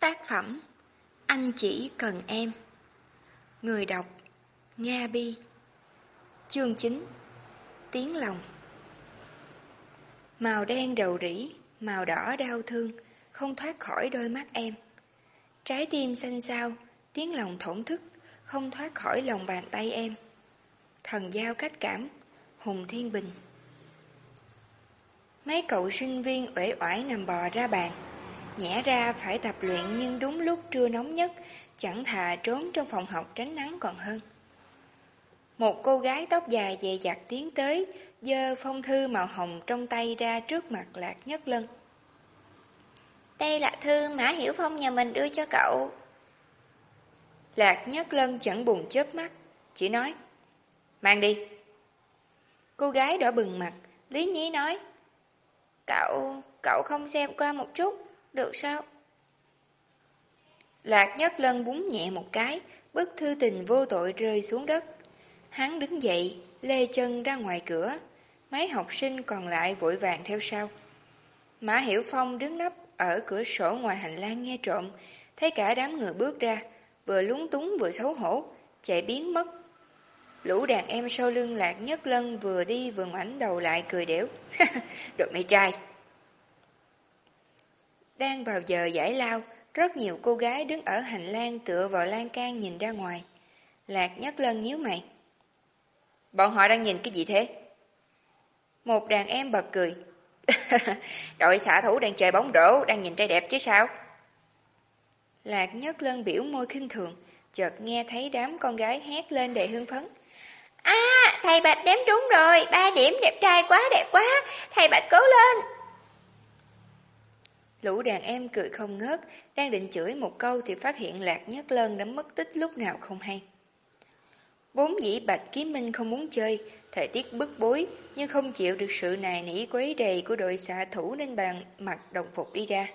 Tác phẩm Anh chỉ cần em Người đọc Nga Bi Chương 9 Tiếng lòng Màu đen đầu rỉ, màu đỏ đau thương, không thoát khỏi đôi mắt em. Trái tim xanh xao, tiếng lòng thổn thức, không thoát khỏi lòng bàn tay em. Thần giao cách cảm, Hùng Thiên Bình Mấy cậu sinh viên uể oải nằm bò ra bàn. Nhẽ ra phải tập luyện nhưng đúng lúc trưa nóng nhất, chẳng thà trốn trong phòng học tránh nắng còn hơn. Một cô gái tóc dài dày dặt tiến tới, dơ phong thư màu hồng trong tay ra trước mặt Lạc Nhất Lân. Đây là thư Mã Hiểu Phong nhà mình đưa cho cậu. Lạc Nhất Lân chẳng buồn chớp mắt, chỉ nói, mang đi. Cô gái đỏ bừng mặt, Lý Nhí nói, cậu, cậu không xem qua một chút, được sao? Lạc Nhất Lân búng nhẹ một cái, bức thư tình vô tội rơi xuống đất. Hắn đứng dậy, lê chân ra ngoài cửa. Mấy học sinh còn lại vội vàng theo sau. Mã Hiểu Phong đứng nấp ở cửa sổ ngoài hành lang nghe trộm, thấy cả đám người bước ra, vừa lúng túng vừa xấu hổ, chạy biến mất. Lũ đàn em sau lưng Lạc Nhất Lân vừa đi vừa ngoảnh đầu lại cười đéo Đội mày trai. Đang vào giờ giải lao, rất nhiều cô gái đứng ở hành lang tựa vào lan can nhìn ra ngoài. Lạc Nhất Lân nhíu mày. Bọn họ đang nhìn cái gì thế? Một đàn em bật cười. Đội xạ thủ đang chơi bóng rổ, đang nhìn trai đẹp chứ sao? Lạc nhất lân biểu môi khinh thường, chợt nghe thấy đám con gái hét lên đầy hưng phấn. À, thầy Bạch đếm trúng rồi, ba điểm đẹp trai quá, đẹp quá, thầy Bạch cố lên. Lũ đàn em cười không ngớt, đang định chửi một câu thì phát hiện Lạc Nhất Lân đã mất tích lúc nào không hay. bốn dĩ Bạch Kiếm Minh không muốn chơi, thời tiết bức bối, nhưng không chịu được sự nài nỉ quấy đầy của đội xạ thủ nên bàn mặt đồng phục đi ra.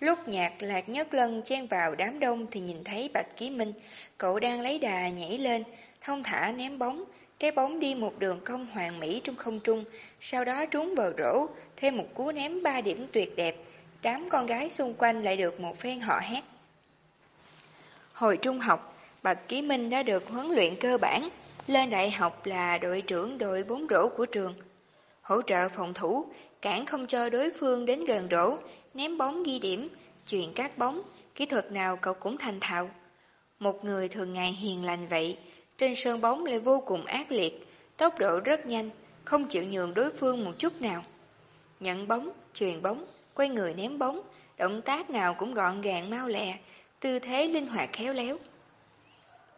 Lúc nhạc lạc nhất lân chen vào đám đông thì nhìn thấy Bạch Ký Minh, cậu đang lấy đà nhảy lên, thông thả ném bóng, trái bóng đi một đường cong hoàng mỹ trong không trung, sau đó trúng vào rổ, thêm một cú ném ba điểm tuyệt đẹp, đám con gái xung quanh lại được một phen họ hét. Hồi trung học, Bạch Ký Minh đã được huấn luyện cơ bản, lên đại học là đội trưởng đội bốn rổ của trường. Hỗ trợ phòng thủ, cản không cho đối phương đến gần rổ, ném bóng ghi điểm, chuyền các bóng, kỹ thuật nào cậu cũng thành thạo. Một người thường ngày hiền lành vậy, trên sân bóng lại vô cùng ác liệt, tốc độ rất nhanh, không chịu nhường đối phương một chút nào. Nhận bóng, truyền bóng, quay người ném bóng, động tác nào cũng gọn gàng mau lẹ, tư thế linh hoạt khéo léo.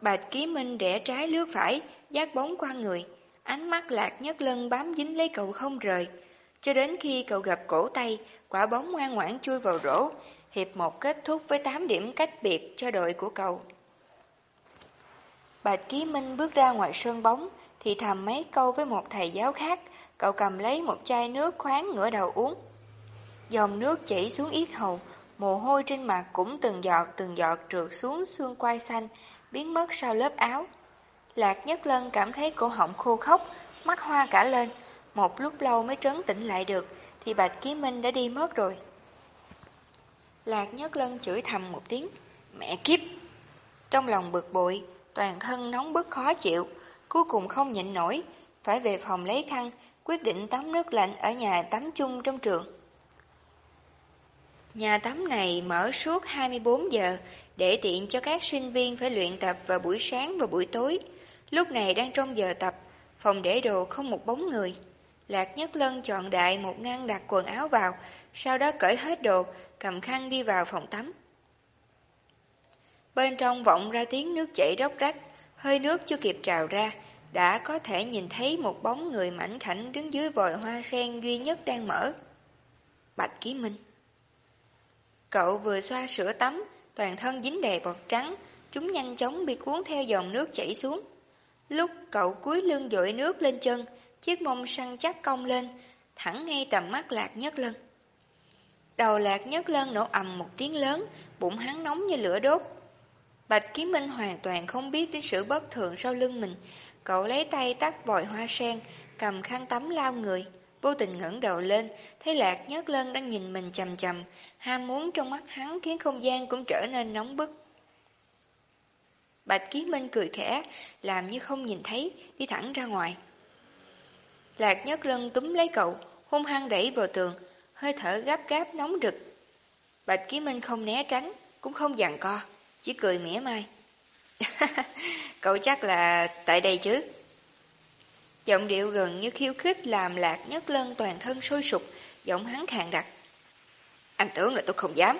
Bạch Ký Minh rẽ trái lướt phải, giác bóng qua người. Ánh mắt lạc nhất lân bám dính lấy cậu không rời. Cho đến khi cậu gặp cổ tay, quả bóng ngoan ngoãn chui vào rổ. Hiệp một kết thúc với 8 điểm cách biệt cho đội của cậu. Bạch Ký Minh bước ra ngoài sân bóng, thì thầm mấy câu với một thầy giáo khác. Cậu cầm lấy một chai nước khoáng ngửa đầu uống. Dòng nước chảy xuống yết hầu, mồ hôi trên mặt cũng từng giọt từng giọt trượt xuống xương quai xanh, biến mất sau lớp áo. Lạc Nhất Lân cảm thấy cổ họng khô khốc, mắt hoa cả lên. Một lúc lâu mới trấn tĩnh lại được, thì Bạch Ký Minh đã đi mất rồi. Lạc Nhất Lân chửi thầm một tiếng, mẹ kiếp! Trong lòng bực bội, toàn thân nóng bức khó chịu, cuối cùng không nhịn nổi, phải về phòng lấy khăn, quyết định tắm nước lạnh ở nhà tắm chung trong trường. Nhà tắm này mở suốt 24 giờ để tiện cho các sinh viên phải luyện tập vào buổi sáng và buổi tối. Lúc này đang trong giờ tập, phòng để đồ không một bóng người. Lạc Nhất Lân chọn đại một ngăn đặt quần áo vào, sau đó cởi hết đồ, cầm khăn đi vào phòng tắm. Bên trong vọng ra tiếng nước chảy róc rách, hơi nước chưa kịp trào ra, đã có thể nhìn thấy một bóng người mảnh khảnh đứng dưới vòi hoa sen duy nhất đang mở. Bạch Ký Minh Cậu vừa xoa sữa tắm, toàn thân dính đầy bọt trắng, chúng nhanh chóng bị cuốn theo dòng nước chảy xuống. Lúc cậu cúi lưng dội nước lên chân, chiếc mông săn chắc cong lên, thẳng ngay tầm mắt Lạc Nhất Lân. Đầu Lạc Nhất Lân nổ ầm một tiếng lớn, bụng hắn nóng như lửa đốt. Bạch Kiếm Minh hoàn toàn không biết đến sự bất thường sau lưng mình. Cậu lấy tay tắt vòi hoa sen, cầm khăn tắm lao người, vô tình ngẩng đầu lên, thấy Lạc Nhất Lân đang nhìn mình chầm chầm, ham muốn trong mắt hắn khiến không gian cũng trở nên nóng bức. Bạch kiến Minh cười khẽ, làm như không nhìn thấy, đi thẳng ra ngoài. Lạc Nhất Lân túm lấy cậu, hung hăng đẩy vào tường, hơi thở gáp gáp nóng rực. Bạch Ký Minh không né tránh, cũng không dằn co, chỉ cười mỉa mai. cậu chắc là tại đây chứ? Giọng điệu gần như khiêu khích làm Lạc Nhất Lân toàn thân sôi sục, giọng hắn khàn đặc. Anh tưởng là tôi không dám.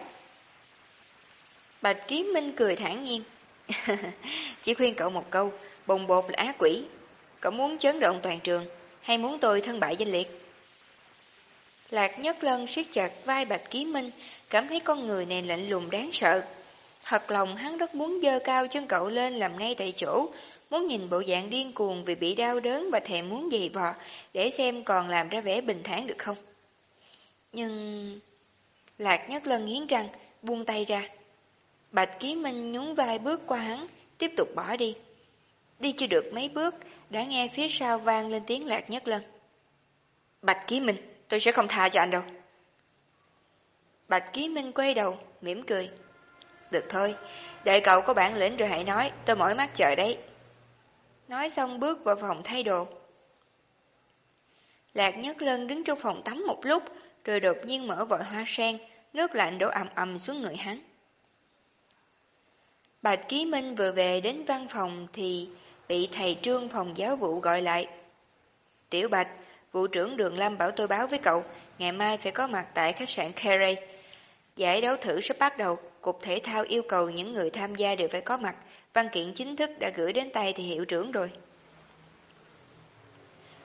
Bạch Kiếm Minh cười thản nhiên. Chỉ khuyên cậu một câu, bồng bột là á quỷ. Cậu muốn chấn động toàn trường, hay muốn tôi thân bại danh liệt? Lạc Nhất Lân siết chặt vai Bạch Ký Minh, cảm thấy con người này lạnh lùng đáng sợ. Thật lòng hắn rất muốn dơ cao chân cậu lên làm ngay tại chỗ, muốn nhìn bộ dạng điên cuồng vì bị đau đớn và thèm muốn dày vò, để xem còn làm ra vẻ bình thản được không. Nhưng... Lạc Nhất lần nghiến răng, buông tay ra. Bạch Ký Minh nhún vai bước qua hắn, tiếp tục bỏ đi. Đi chưa được mấy bước, đã nghe phía sau vang lên tiếng Lạc Nhất lần Bạch Ký Minh, tôi sẽ không tha cho anh đâu. Bạch Ký Minh quay đầu, mỉm cười. Được thôi, đợi cậu có bản lĩnh rồi hãy nói, tôi mỏi mắt chờ đấy. Nói xong bước vào phòng thay đồ. Lạc Nhất Lân đứng trong phòng tắm một lúc, rồi đột nhiên mở vội hoa sen, nước lạnh đổ ầm ầm xuống người hắn. Bạch Ký Minh vừa về đến văn phòng thì bị thầy trương phòng giáo vụ gọi lại. Tiểu Bạch, vụ trưởng Đường Lâm bảo tôi báo với cậu, ngày mai phải có mặt tại khách sạn Carey. Giải đấu thử sắp bắt đầu, Cục Thể thao yêu cầu những người tham gia đều phải có mặt, văn kiện chính thức đã gửi đến tay thì hiệu trưởng rồi.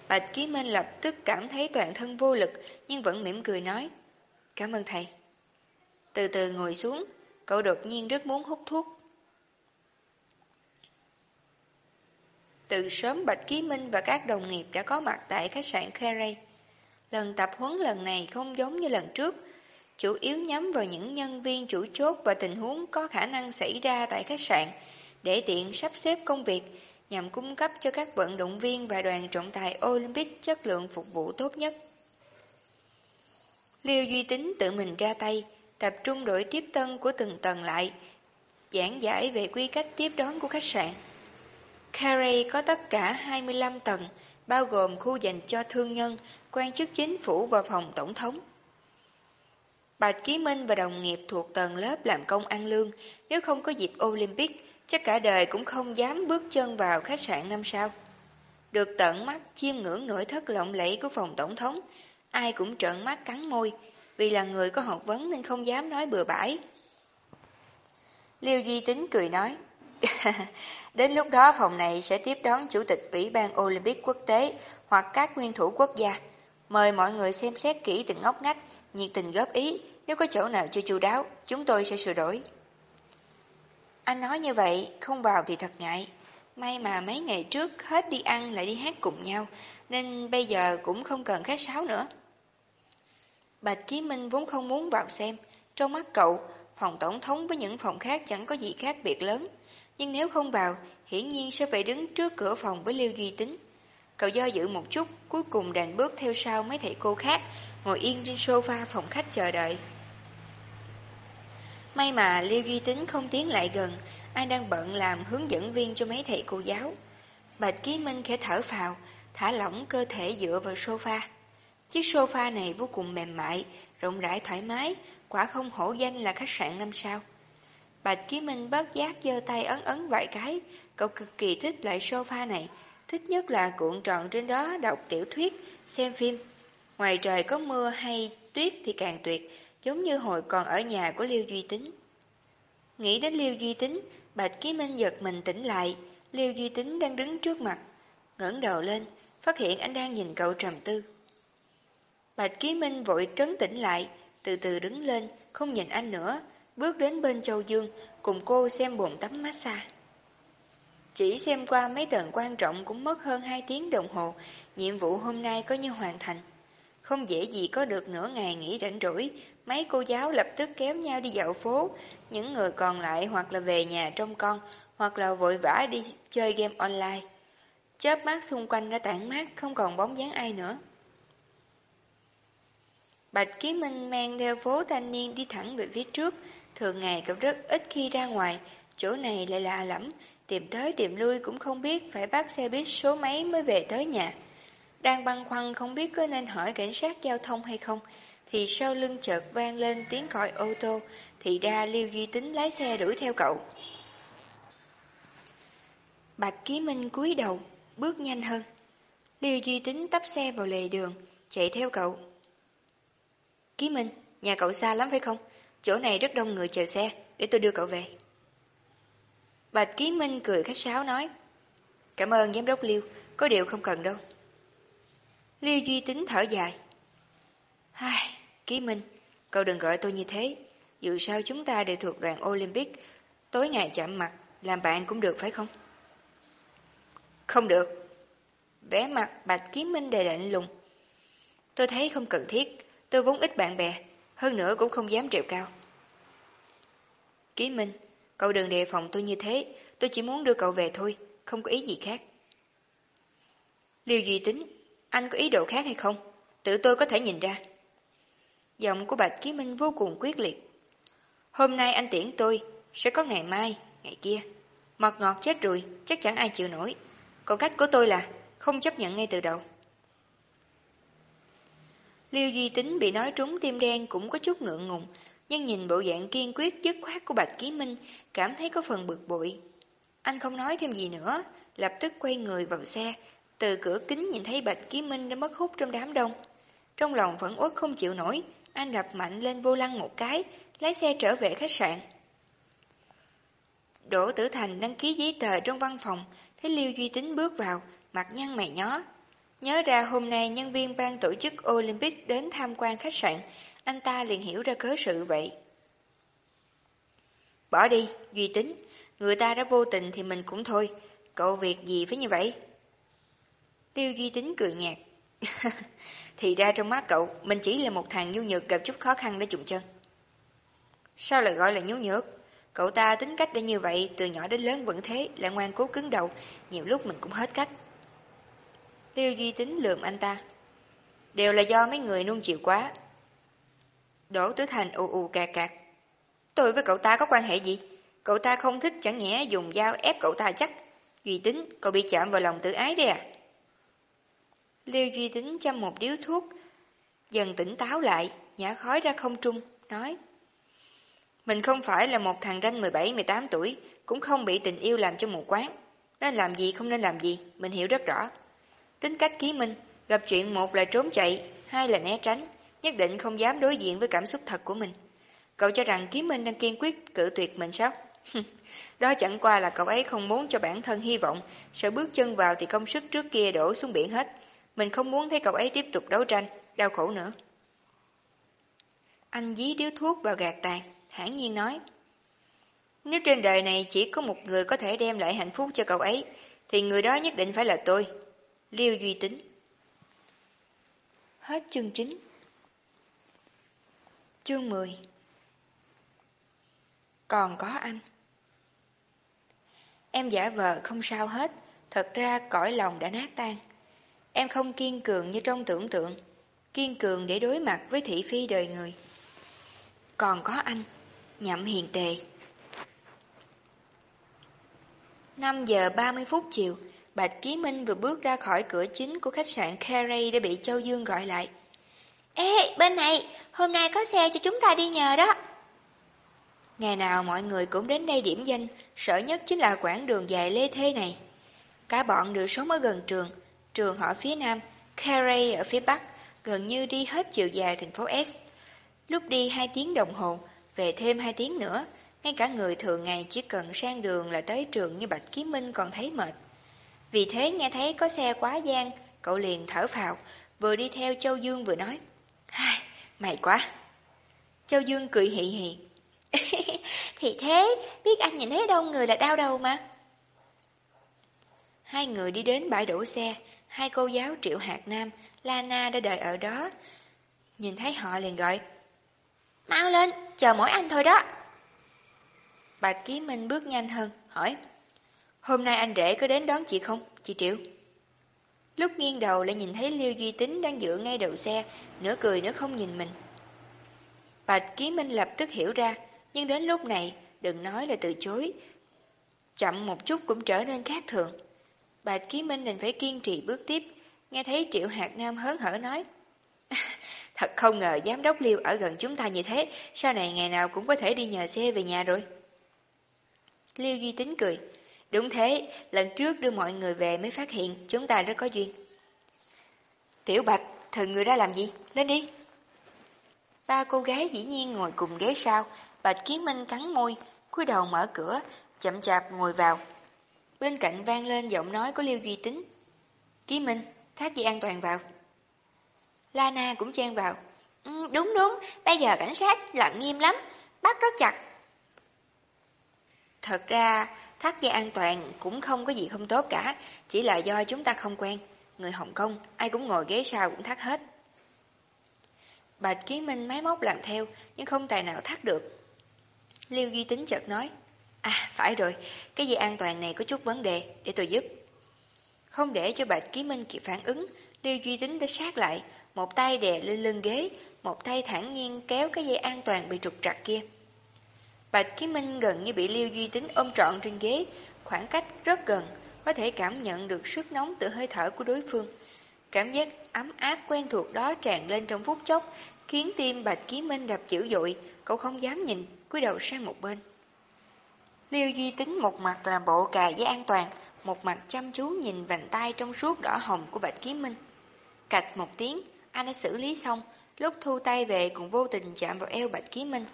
Bạch Ký Minh lập tức cảm thấy toàn thân vô lực, nhưng vẫn mỉm cười nói, cảm ơn thầy. Từ từ ngồi xuống, cậu đột nhiên rất muốn hút thuốc. Từ sớm Bạch Ký Minh và các đồng nghiệp đã có mặt tại khách sạn Carey. Lần tập huấn lần này không giống như lần trước, chủ yếu nhắm vào những nhân viên chủ chốt và tình huống có khả năng xảy ra tại khách sạn, để tiện sắp xếp công việc nhằm cung cấp cho các vận động viên và đoàn trọng tài Olympic chất lượng phục vụ tốt nhất. Liêu Duy Tính tự mình ra tay, tập trung đổi tiếp tân của từng tầng lại, giảng giải về quy cách tiếp đón của khách sạn. Carey có tất cả 25 tầng, bao gồm khu dành cho thương nhân, quan chức chính phủ và phòng tổng thống. Bạch Ký Minh và đồng nghiệp thuộc tầng lớp làm công ăn lương, nếu không có dịp Olympic, chắc cả đời cũng không dám bước chân vào khách sạn năm sao. Được tận mắt chiêm ngưỡng nội thất lộng lẫy của phòng tổng thống, ai cũng trợn mắt cắn môi, vì là người có học vấn nên không dám nói bừa bãi. Liêu Duy Tính cười nói, Đến lúc đó phòng này sẽ tiếp đón Chủ tịch Ủy ban Olympic quốc tế hoặc các nguyên thủ quốc gia. Mời mọi người xem xét kỹ từng ngóc ngách, nhiệt tình góp ý, nếu có chỗ nào chưa chu đáo, chúng tôi sẽ sửa đổi. Anh nói như vậy, không vào thì thật ngại. May mà mấy ngày trước hết đi ăn lại đi hát cùng nhau, nên bây giờ cũng không cần khách sáo nữa. Bạch Ký Minh vốn không muốn vào xem, trong mắt cậu, phòng tổng thống với những phòng khác chẳng có gì khác biệt lớn. Nhưng nếu không vào, hiển nhiên sẽ phải đứng trước cửa phòng với Liêu Duy Tính. Cậu do dự một chút, cuối cùng đành bước theo sau mấy thầy cô khác, ngồi yên trên sofa phòng khách chờ đợi. May mà Liêu Duy Tính không tiến lại gần, ai đang bận làm hướng dẫn viên cho mấy thầy cô giáo. Bạch Ký Minh khẽ thở phào, thả lỏng cơ thể dựa vào sofa. Chiếc sofa này vô cùng mềm mại, rộng rãi thoải mái, quả không hổ danh là khách sạn năm sao. Bạch Ký Minh bớt giác giơ tay ấn ấn vài cái, cậu cực kỳ thích loại sofa này, thích nhất là cuộn tròn trên đó đọc tiểu thuyết, xem phim. Ngoài trời có mưa hay tuyết thì càng tuyệt, giống như hồi còn ở nhà của Liêu Duy Tính. Nghĩ đến Liêu Duy Tính, Bạch Ký Minh giật mình tỉnh lại, Liêu Duy Tính đang đứng trước mặt, ngẩng đầu lên, phát hiện anh đang nhìn cậu trầm tư. Bạch Ký Minh vội trấn tỉnh lại, từ từ đứng lên, không nhìn anh nữa, bước đến bên Châu Dương, cùng cô xem bồn tắm massage. Chỉ xem qua mấy tầng quan trọng cũng mất hơn 2 tiếng đồng hồ, nhiệm vụ hôm nay có như hoàn thành. Không dễ gì có được nửa ngày nghỉ rảnh rỗi, mấy cô giáo lập tức kéo nhau đi dạo phố, những người còn lại hoặc là về nhà trông con, hoặc là vội vã đi chơi game online. Chớp mắt xung quanh đã tản mát, không còn bóng dáng ai nữa. Bạch Ký Minh mang theo phố thanh niên đi thẳng về phía trước, thường ngày cậu rất ít khi ra ngoài, chỗ này lại lạ lắm, tìm tới tìm lui cũng không biết phải bắt xe buýt số mấy mới về tới nhà. Đang băn khoăn không biết có nên hỏi cảnh sát giao thông hay không, thì sau lưng chợt vang lên tiếng còi ô tô, thì ra Liêu Duy Tính lái xe đuổi theo cậu. Bạch Ký Minh cúi đầu, bước nhanh hơn. Liêu Duy Tính tấp xe vào lề đường, chạy theo cậu. Ký Minh, nhà cậu xa lắm phải không? Chỗ này rất đông người chờ xe, để tôi đưa cậu về. Bạch Ký Minh cười khách sáo nói, Cảm ơn giám đốc Liêu, có điều không cần đâu. Liêu Duy Tính thở dài. Hai, Ký Minh, cậu đừng gọi tôi như thế. Dù sao chúng ta đều thuộc đoàn Olympic, tối ngày chạm mặt, làm bạn cũng được phải không? Không được. Vẽ mặt Bạch Ký Minh đầy lạnh lùng. Tôi thấy không cần thiết, tôi vốn ít bạn bè, hơn nữa cũng không dám trèo cao. Ký Minh, cậu đừng đề phòng tôi như thế, tôi chỉ muốn đưa cậu về thôi, không có ý gì khác. Liêu Duy Tính, anh có ý đồ khác hay không? Tự tôi có thể nhìn ra. Giọng của Bạch Ký Minh vô cùng quyết liệt. Hôm nay anh tiễn tôi, sẽ có ngày mai, ngày kia. Mọt ngọt chết rồi, chắc chẳng ai chịu nổi. Còn cách của tôi là không chấp nhận ngay từ đầu. Liêu Duy Tính bị nói trúng tim đen cũng có chút ngượng ngùng, nhưng nhìn bộ dạng kiên quyết dứt khoát của Bạch Ký Minh, cảm thấy có phần bực bội. Anh không nói thêm gì nữa, lập tức quay người vào xe, từ cửa kính nhìn thấy Bạch Ký Minh đã mất hút trong đám đông. Trong lòng vẫn uất không chịu nổi, anh đập mạnh lên vô lăng một cái, lái xe trở về khách sạn. Đỗ Tử Thành đăng ký giấy tờ trong văn phòng, thấy Liêu Duy Tính bước vào, mặt nhăn mày nhó. Nhớ ra hôm nay nhân viên ban tổ chức Olympic đến tham quan khách sạn, anh ta liền hiểu ra cớ sự vậy. Bỏ đi, Duy Tính, người ta đã vô tình thì mình cũng thôi, cậu việc gì phải như vậy? Tiêu Duy Tính cười nhạt. thì ra trong mắt cậu, mình chỉ là một thằng nhu nhược gặp chút khó khăn để trùng chân. Sao lại gọi là nhu nhược? Cậu ta tính cách đã như vậy, từ nhỏ đến lớn vẫn thế, lại ngoan cố cứng đầu, nhiều lúc mình cũng hết cách. Tiêu Duy Tính lườm anh ta. Đều là do mấy người nuông chịu quá. Đỗ tứ Thành ù ù cạc cạc. Tôi với cậu ta có quan hệ gì? Cậu ta không thích chẳng nhẽ dùng dao ép cậu ta chắc. Duy Tính, cậu bị chạm vào lòng tự ái đấy à? Liêu Duy Tính chăm một điếu thuốc, dần tỉnh táo lại, nhả khói ra không trung, nói. Mình không phải là một thằng ranh 17-18 tuổi, cũng không bị tình yêu làm cho mù quáng. Nên làm gì không nên làm gì, mình hiểu rất rõ. Tính cách ký minh, gặp chuyện một là trốn chạy, hai là né tránh, nhất định không dám đối diện với cảm xúc thật của mình. Cậu cho rằng ký minh đang kiên quyết cự tuyệt mình sao? Đó chẳng qua là cậu ấy không muốn cho bản thân hy vọng, sợ bước chân vào thì công sức trước kia đổ xuống biển hết. Mình không muốn thấy cậu ấy tiếp tục đấu tranh, đau khổ nữa. Anh dí điếu thuốc vào gạt tàn thản nhiên nói. Nếu trên đời này chỉ có một người có thể đem lại hạnh phúc cho cậu ấy, thì người đó nhất định phải là tôi. Liêu Duy Tính Hết chương 9 Chương 10 Còn có anh Em giả vờ không sao hết, thật ra cõi lòng đã nát tan. Em không kiên cường như trong tưởng tượng, kiên cường để đối mặt với thị phi đời người. Còn có anh Nhậm hiền tề 5 giờ 30 phút chiều, Bạch Ký Minh vừa bước ra khỏi cửa chính của khách sạn Carey để bị Châu Dương gọi lại. Ê, bên này, hôm nay có xe cho chúng ta đi nhờ đó. Ngày nào mọi người cũng đến đây điểm danh, sợ nhất chính là quãng đường dài lê thê này. Cả bọn đều sống ở gần trường, trường ở phía nam, Carey ở phía bắc, gần như đi hết chiều dài thành phố S. Lúc đi 2 tiếng đồng hồ, về thêm 2 tiếng nữa, ngay cả người thường ngày chỉ cần sang đường là tới trường như Bạch Ký Minh còn thấy mệt. Vì thế nghe thấy có xe quá gian, cậu liền thở phào, vừa đi theo Châu Dương vừa nói. Hai, mày quá. Châu Dương cười hị hị. Thì thế, biết anh nhìn thấy đông người là đau đầu mà. Hai người đi đến bãi đổ xe, hai cô giáo Triệu Hạt Nam, Lana đã đợi ở đó. Nhìn thấy họ liền gọi. Mau lên, chờ mỗi anh thôi đó. Bạch Ký Minh bước nhanh hơn, hỏi. Hôm nay anh rể có đến đón chị không, chị Triệu? Lúc nghiêng đầu lại nhìn thấy Liêu Duy Tính đang dựa ngay đầu xe, nửa cười nửa không nhìn mình. Bạch Ký Minh lập tức hiểu ra, nhưng đến lúc này, đừng nói là từ chối. Chậm một chút cũng trở nên khác thường. Bạch Ký Minh đành phải kiên trì bước tiếp, nghe thấy Triệu Hạc Nam hớn hở nói. Thật không ngờ giám đốc Liêu ở gần chúng ta như thế, sau này ngày nào cũng có thể đi nhờ xe về nhà rồi. Liêu Duy Tính cười. Đúng thế, lần trước đưa mọi người về mới phát hiện chúng ta rất có duyên. Tiểu Bạch, thần người ra làm gì? Lên đi. Ba cô gái dĩ nhiên ngồi cùng ghế sau, Bạch Kiến Minh cắn môi, cúi đầu mở cửa, chậm chạp ngồi vào. Bên cạnh vang lên giọng nói của Liêu Duy Tính. Kiến Minh, thác dây an toàn vào. Lana cũng chen vào. Ừ, đúng đúng, bây giờ cảnh sát lặng nghiêm lắm, bắt rất chặt. Thật ra, thắt dây an toàn cũng không có gì không tốt cả, chỉ là do chúng ta không quen. Người Hồng Kông, ai cũng ngồi ghế sau cũng thắt hết. Bạch Kiến Minh máy móc làm theo, nhưng không tài nào thắt được. Liêu Duy Tính chợt nói, À, phải rồi, cái dây an toàn này có chút vấn đề, để tôi giúp. Không để cho Bạch ký Minh kịp phản ứng, Liêu Duy Tính đã sát lại, một tay đè lên lưng ghế, một tay thẳng nhiên kéo cái dây an toàn bị trục trặc kia. Bạch ký Minh gần như bị Liêu Duy Tính ôm trọn trên ghế, khoảng cách rất gần, có thể cảm nhận được sức nóng từ hơi thở của đối phương. Cảm giác ấm áp quen thuộc đó tràn lên trong phút chốc, khiến tim Bạch ký Minh đập dữ dội, cậu không dám nhìn, cúi đầu sang một bên. Liêu Duy Tính một mặt làm bộ cài dây an toàn, một mặt chăm chú nhìn vành tay trong suốt đỏ hồng của Bạch Kiếm Minh. Cạch một tiếng, anh đã xử lý xong, lúc thu tay về cũng vô tình chạm vào eo Bạch Kiếm Minh.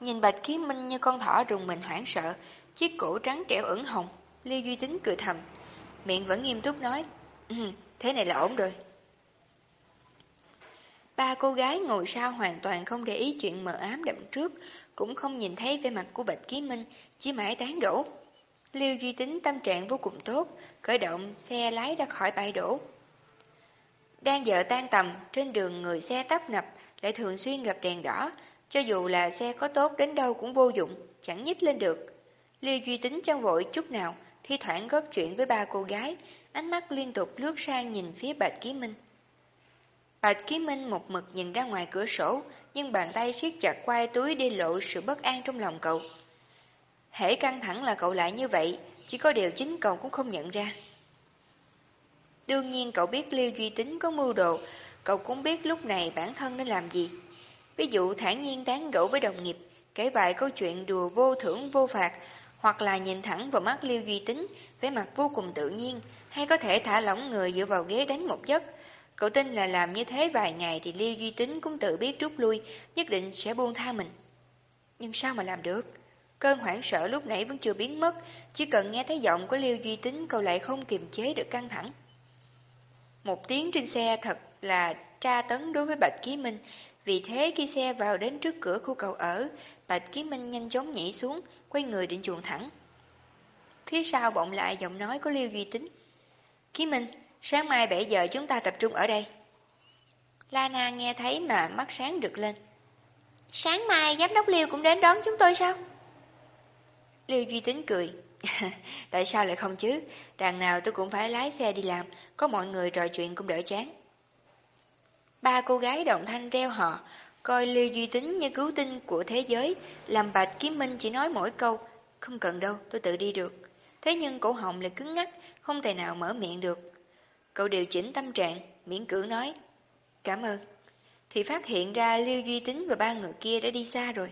Nhìn Bạch Kiếm Minh như con thỏ rùng mình hoảng sợ, chiếc cổ trắng trẻo ửng hồng, Liêu Duy Tính cười thầm, miệng vẫn nghiêm túc nói, ừ, thế này là ổn rồi. Ba cô gái ngồi sau hoàn toàn không để ý chuyện mờ ám đậm trước, cũng không nhìn thấy vẻ mặt của Bạch Kiến Minh, chỉ mãi tán gỗ. Liêu Duy Tính tâm trạng vô cùng tốt, khởi động xe lái ra khỏi bãi đổ. Đang giờ tan tầm, trên đường người xe tấp nập, lại thường xuyên gặp đèn đỏ, cho dù là xe có tốt đến đâu cũng vô dụng, chẳng nhích lên được. Liêu Duy Tính chẳng vội chút nào, thi thoảng góp chuyện với ba cô gái, ánh mắt liên tục lướt sang nhìn phía Bạch Ký Minh. Bạch Ký Minh một mực nhìn ra ngoài cửa sổ, nhưng bàn tay siết chặt quai túi đi lộ sự bất an trong lòng cậu. Hễ căng thẳng là cậu lại như vậy, chỉ có điều chính cậu cũng không nhận ra. Đương nhiên cậu biết Liêu Duy Tính có mưu đồ, cậu cũng biết lúc này bản thân nên làm gì. Ví dụ thản nhiên tán gẫu với đồng nghiệp, kể vài câu chuyện đùa vô thưởng vô phạt, hoặc là nhìn thẳng vào mắt Liêu Duy Tính, với mặt vô cùng tự nhiên, hay có thể thả lỏng người dựa vào ghế đánh một giấc. Cậu tin là làm như thế vài ngày thì Liêu Duy Tính cũng tự biết rút lui, nhất định sẽ buông tha mình. Nhưng sao mà làm được? Cơn hoảng sợ lúc nãy vẫn chưa biến mất, chỉ cần nghe thấy giọng của Liêu Duy Tính cậu lại không kiềm chế được căng thẳng. Một tiếng trên xe thật là tra tấn đối với Bạch Ký Minh, vì thế khi xe vào đến trước cửa khu cậu ở, Bạch Ký Minh nhanh chóng nhảy xuống, quay người định chuồng thẳng. Phía sau bỗng lại giọng nói của Liêu Duy Tính. Ký Minh, sáng mai 7 giờ chúng ta tập trung ở đây. Lana nghe thấy mà mắt sáng rực lên. Sáng mai giám đốc Liêu cũng đến đón chúng tôi sao? Liêu Duy Tính cười. Tại sao lại không chứ? Đằng nào tôi cũng phải lái xe đi làm, có mọi người trò chuyện cũng đỡ chán. Ba cô gái đồng thanh reo họ, coi Liêu Duy Tính như cứu tinh của thế giới, làm Bạch Kiếm Minh chỉ nói mỗi câu, không cần đâu, tôi tự đi được. Thế nhưng cổ họng lại cứng ngắc, không thể nào mở miệng được. Cậu điều chỉnh tâm trạng, miễn cưỡng nói, cảm ơn. Thì phát hiện ra Liêu Duy Tính và ba người kia đã đi xa rồi.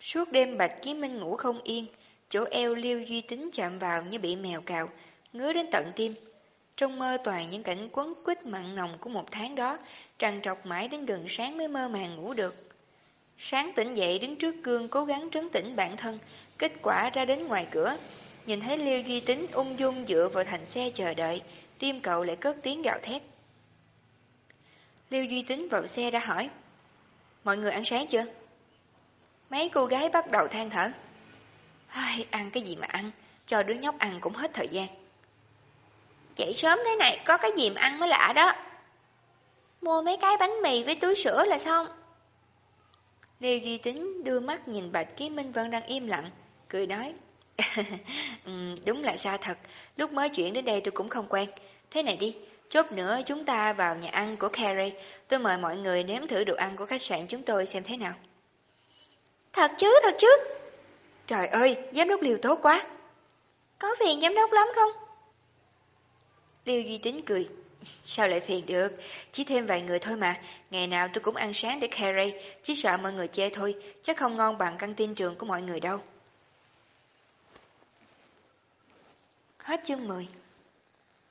Suốt đêm Bạch Kiếm Minh ngủ không yên, chỗ eo Liêu Duy Tính chạm vào như bị mèo cào, ngứa đến tận tim. Trong mơ toàn những cảnh quấn quýt mặn nồng của một tháng đó, trằn trọc mãi đến gần sáng mới mơ màng ngủ được. Sáng tỉnh dậy đứng trước gương cố gắng trấn tĩnh bản thân, kết quả ra đến ngoài cửa. Nhìn thấy Liêu Duy Tính ung dung dựa vào thành xe chờ đợi, tim cậu lại cất tiếng gạo thét. Liêu Duy Tính vào xe đã hỏi, Mọi người ăn sáng chưa? Mấy cô gái bắt đầu than thở. Ai, ăn cái gì mà ăn, cho đứa nhóc ăn cũng hết thời gian. Dậy sớm thế này có cái gì mà ăn mới lạ đó. Mua mấy cái bánh mì với túi sữa là xong. Liêu Duy Tính đưa mắt nhìn Bạch Ký Minh Vân đang im lặng, cười nói. ừ, đúng là xa thật, lúc mới chuyển đến đây tôi cũng không quen. Thế này đi, Chốt nữa chúng ta vào nhà ăn của Carrie, tôi mời mọi người nếm thử đồ ăn của khách sạn chúng tôi xem thế nào. Thật chứ, thật chứ. Trời ơi, giám đốc liều tốt quá. Có phiền giám đốc lắm không? Liêu Duy Tính cười. Sao lại phiền được, chỉ thêm vài người thôi mà, ngày nào tôi cũng ăn sáng để Carrie, chỉ sợ mọi người chê thôi, chắc không ngon bằng căng tin trường của mọi người đâu. Hết chương 10